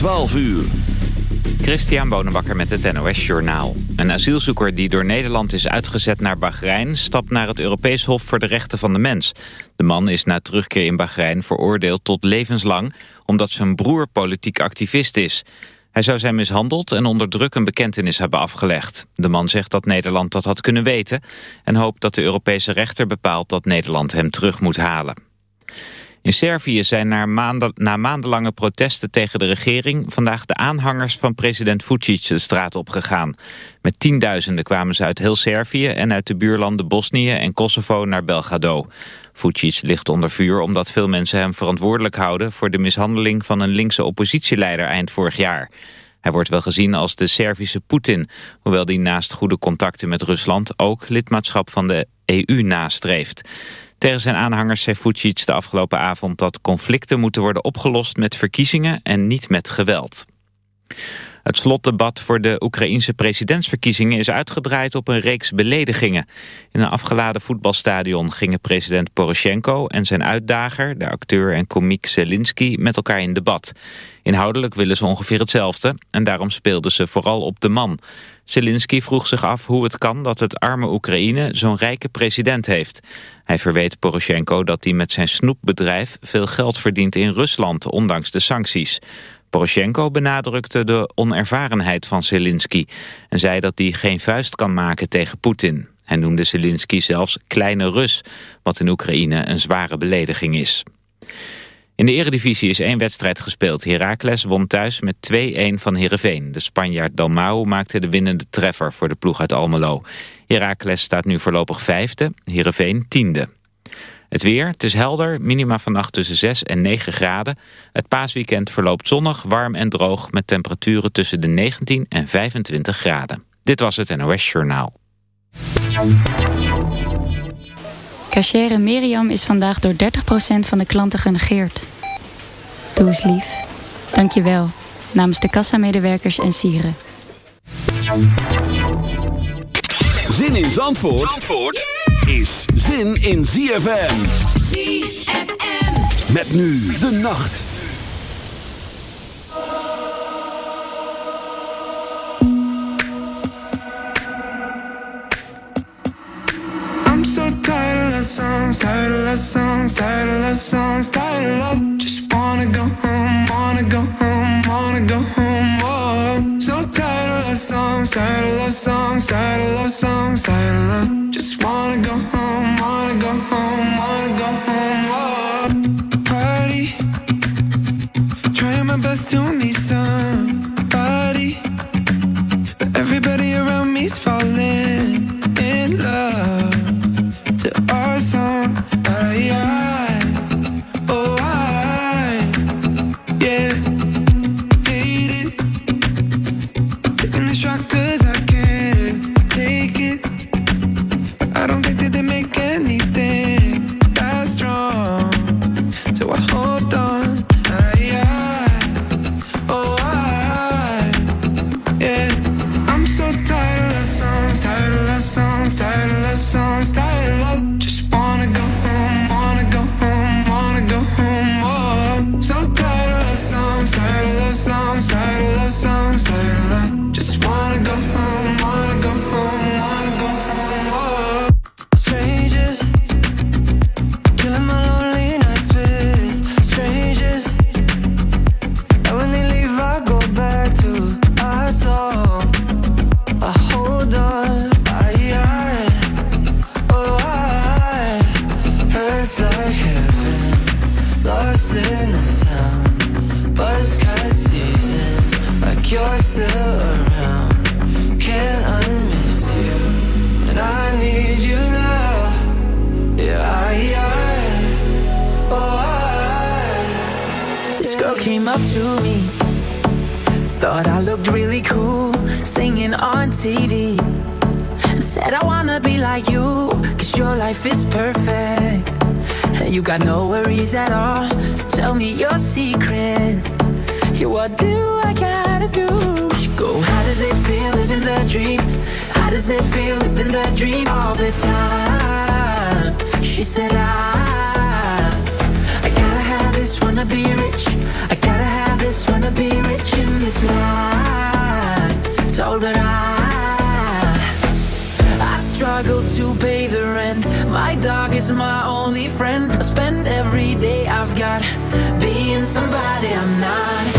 12 uur. Christian Bonenbakker met het NOS Journaal. Een asielzoeker die door Nederland is uitgezet naar Bahrein... stapt naar het Europees Hof voor de Rechten van de Mens. De man is na terugkeer in Bahrein veroordeeld tot levenslang... omdat zijn broer politiek activist is. Hij zou zijn mishandeld en onder druk een bekentenis hebben afgelegd. De man zegt dat Nederland dat had kunnen weten... en hoopt dat de Europese rechter bepaalt dat Nederland hem terug moet halen. In Servië zijn na, maanden, maandenlange protesten tegen de regering... vandaag de aanhangers van president Vucic de straat opgegaan. Met tienduizenden kwamen ze uit heel Servië... en uit de buurlanden Bosnië en Kosovo naar Belgrado. Vucic ligt onder vuur omdat veel mensen hem verantwoordelijk houden... voor de mishandeling van een linkse oppositieleider eind vorig jaar. Hij wordt wel gezien als de Servische Poetin... hoewel die naast goede contacten met Rusland... ook lidmaatschap van de EU nastreeft. Tegen zijn aanhangers zei Vucic de afgelopen avond dat conflicten moeten worden opgelost met verkiezingen en niet met geweld. Het slotdebat voor de Oekraïense presidentsverkiezingen is uitgedraaid op een reeks beledigingen. In een afgeladen voetbalstadion gingen president Poroshenko en zijn uitdager, de acteur en komiek Zelensky, met elkaar in debat. Inhoudelijk willen ze ongeveer hetzelfde en daarom speelden ze vooral op de man. Zelensky vroeg zich af hoe het kan dat het arme Oekraïne zo'n rijke president heeft. Hij verweet Poroshenko dat hij met zijn snoepbedrijf veel geld verdient in Rusland, ondanks de sancties. Poroshenko benadrukte de onervarenheid van Zelensky en zei dat hij geen vuist kan maken tegen Poetin. Hij noemde Zelensky zelfs kleine Rus, wat in Oekraïne een zware belediging is. In de eredivisie is één wedstrijd gespeeld. Heracles won thuis met 2-1 van Heerenveen. De Spanjaard Dalmau maakte de winnende treffer voor de ploeg uit Almelo. Heracles staat nu voorlopig vijfde, Heerenveen tiende. Het weer, het is helder, minima vannacht tussen 6 en 9 graden. Het paasweekend verloopt zonnig, warm en droog... met temperaturen tussen de 19 en 25 graden. Dit was het NOS Journaal. Cachere Miriam is vandaag door 30% van de klanten genegeerd. Doe eens lief. Dank je wel. Namens de kassamedewerkers en sieren. Zin in Zandvoort, Zandvoort is zin in ZFM. ZFM. Met nu de nacht. Love songs, tired of love songs, tired of love songs, tired of love. Just wanna go home, wanna go home, wanna go home. Oh, so tired of love songs, tired of love songs, tired of love songs, tired of love. Just wanna go home, wanna go home, wanna go home. Oh, party, trying my best to dog is my only friend. I spend every day I've got being somebody I'm not.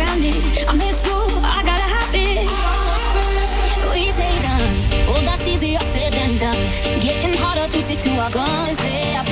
I miss you, I gotta. We say done, oh, that's easier said than done. Getting harder to stick to our guns. Yeah.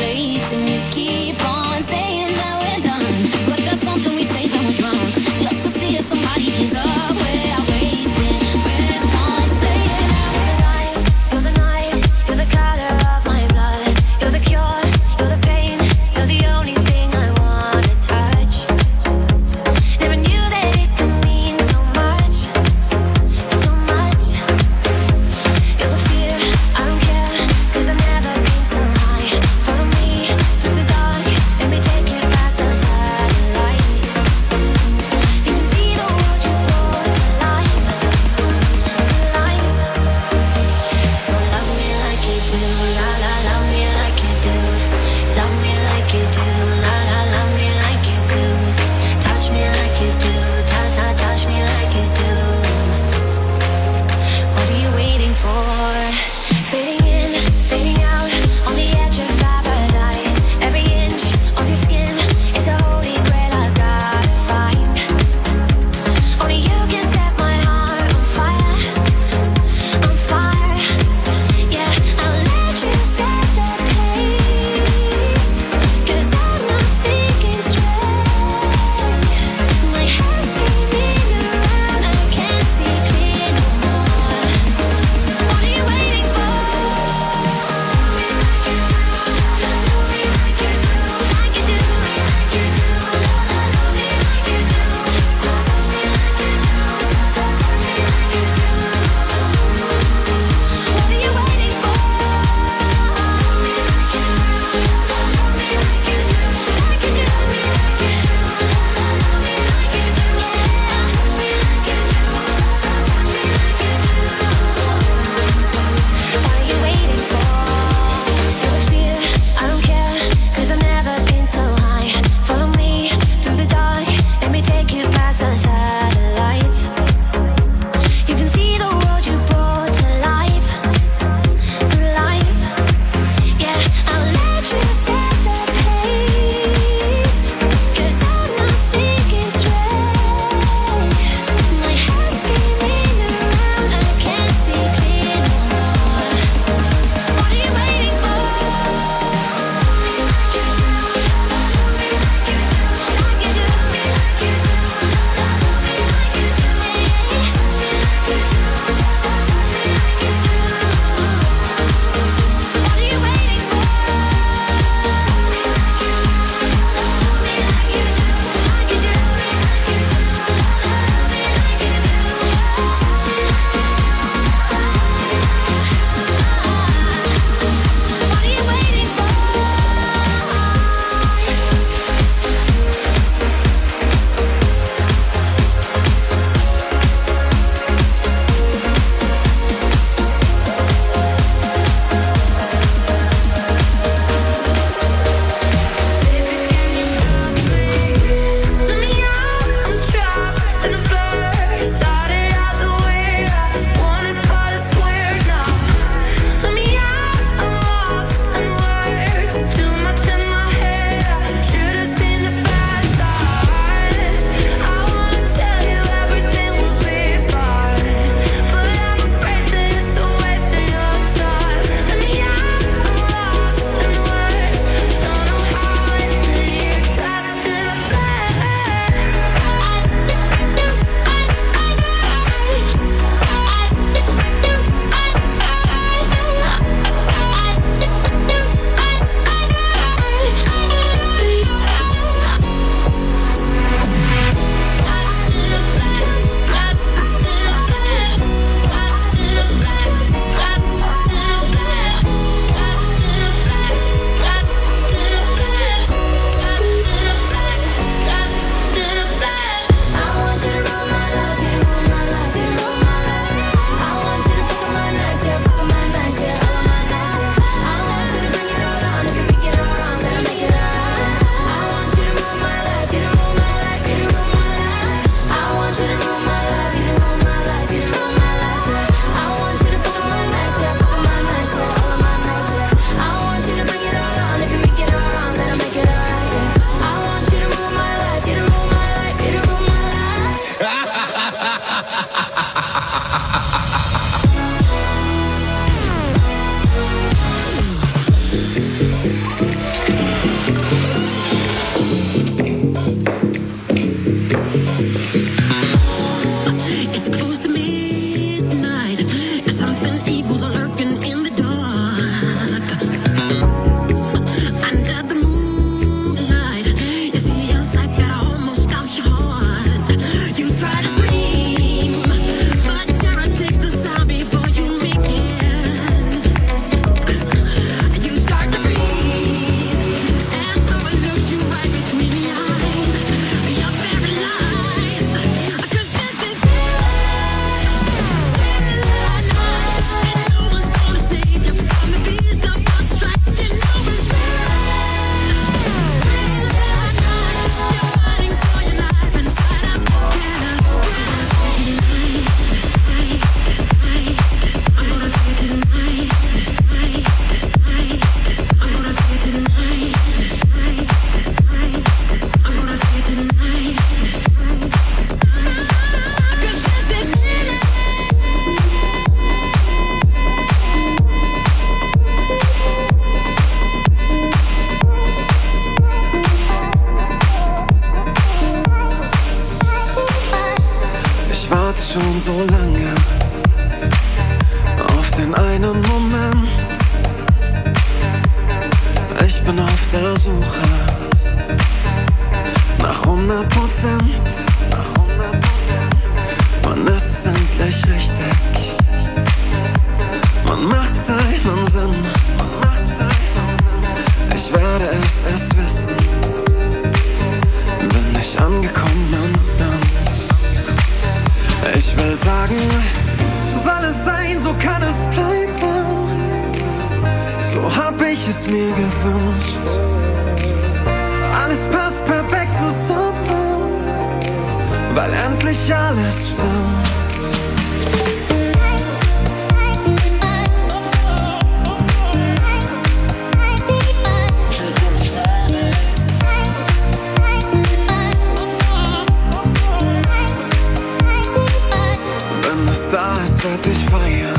This feiern.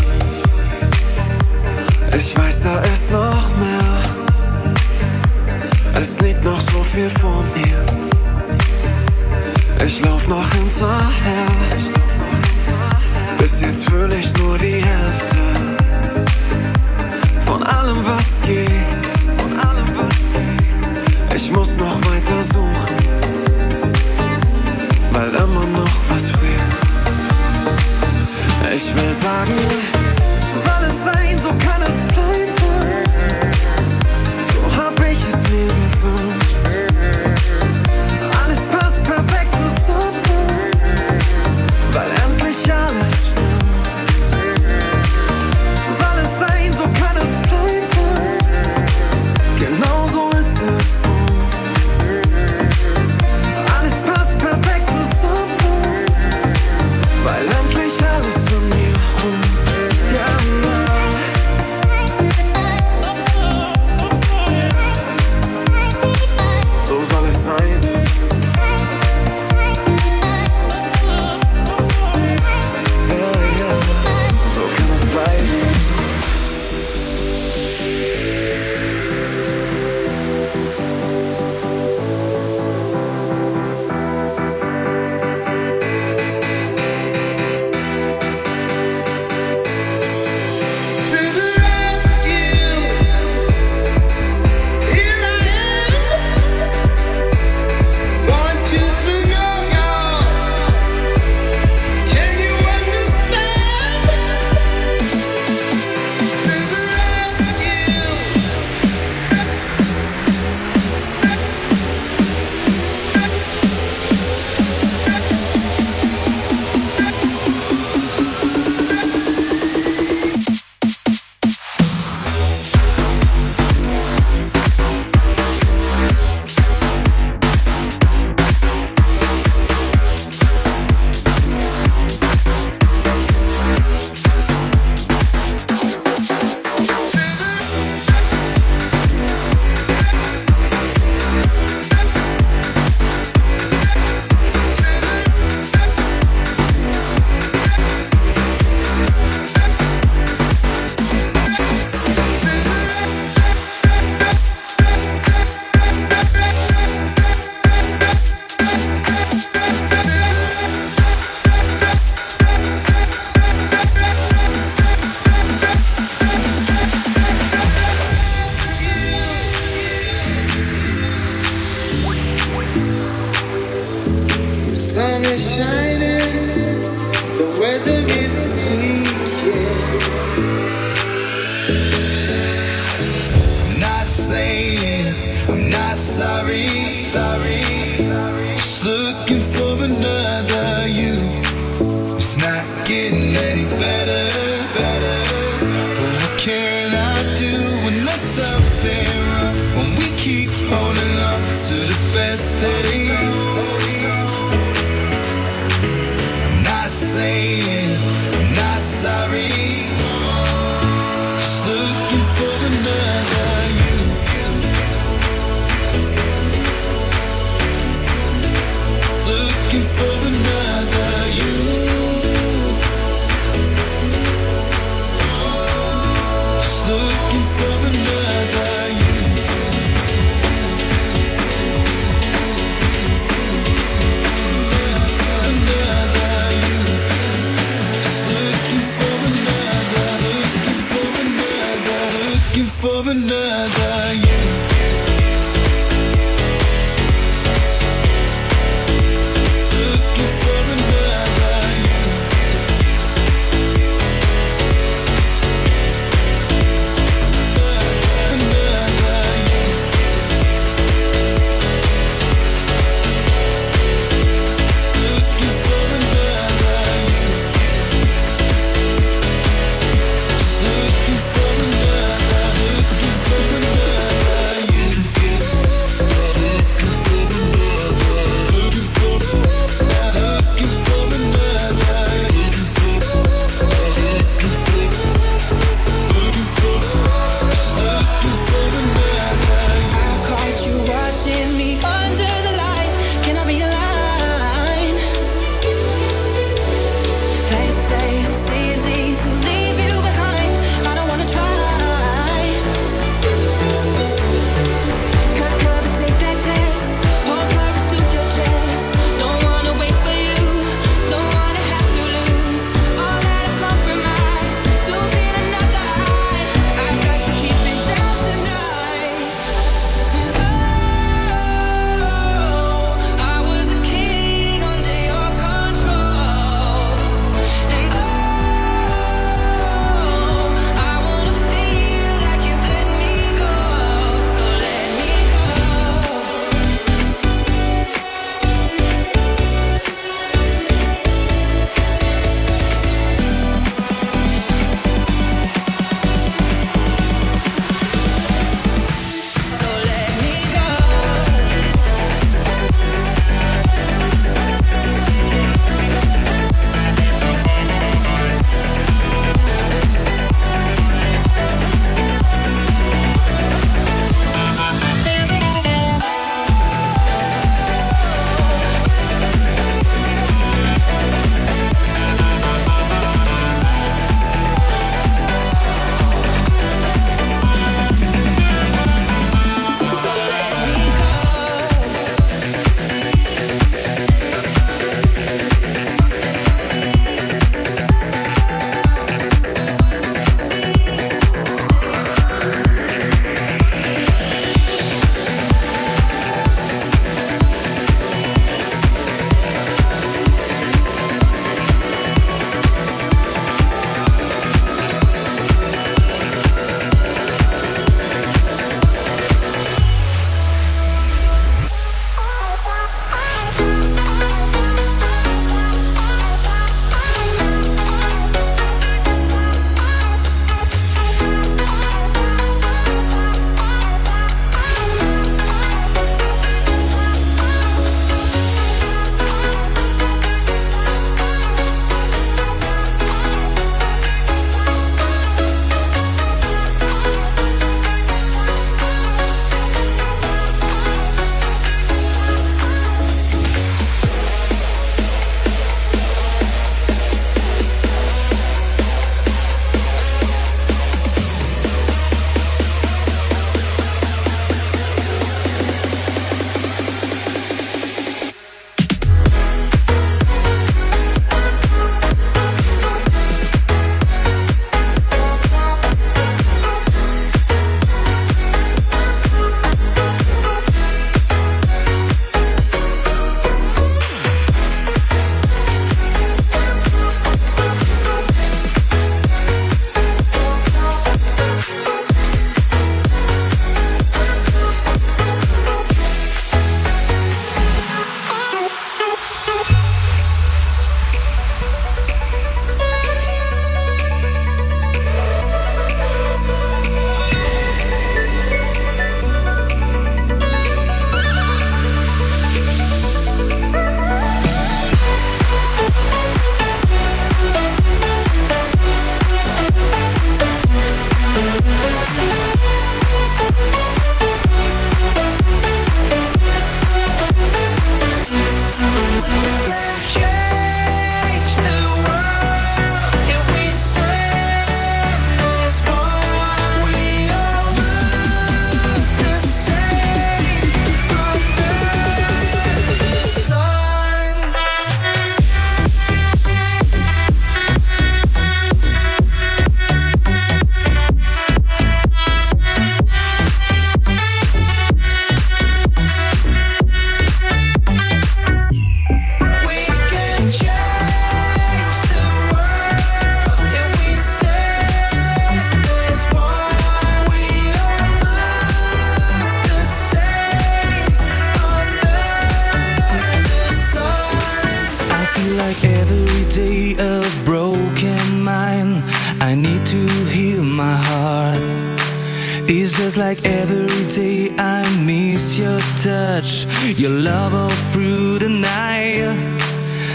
Like every day I miss your touch, your love all through the night.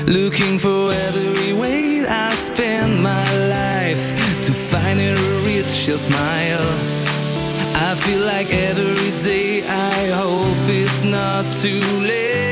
Looking for every way I spend my life to finally reach your smile. I feel like every day I hope it's not too late.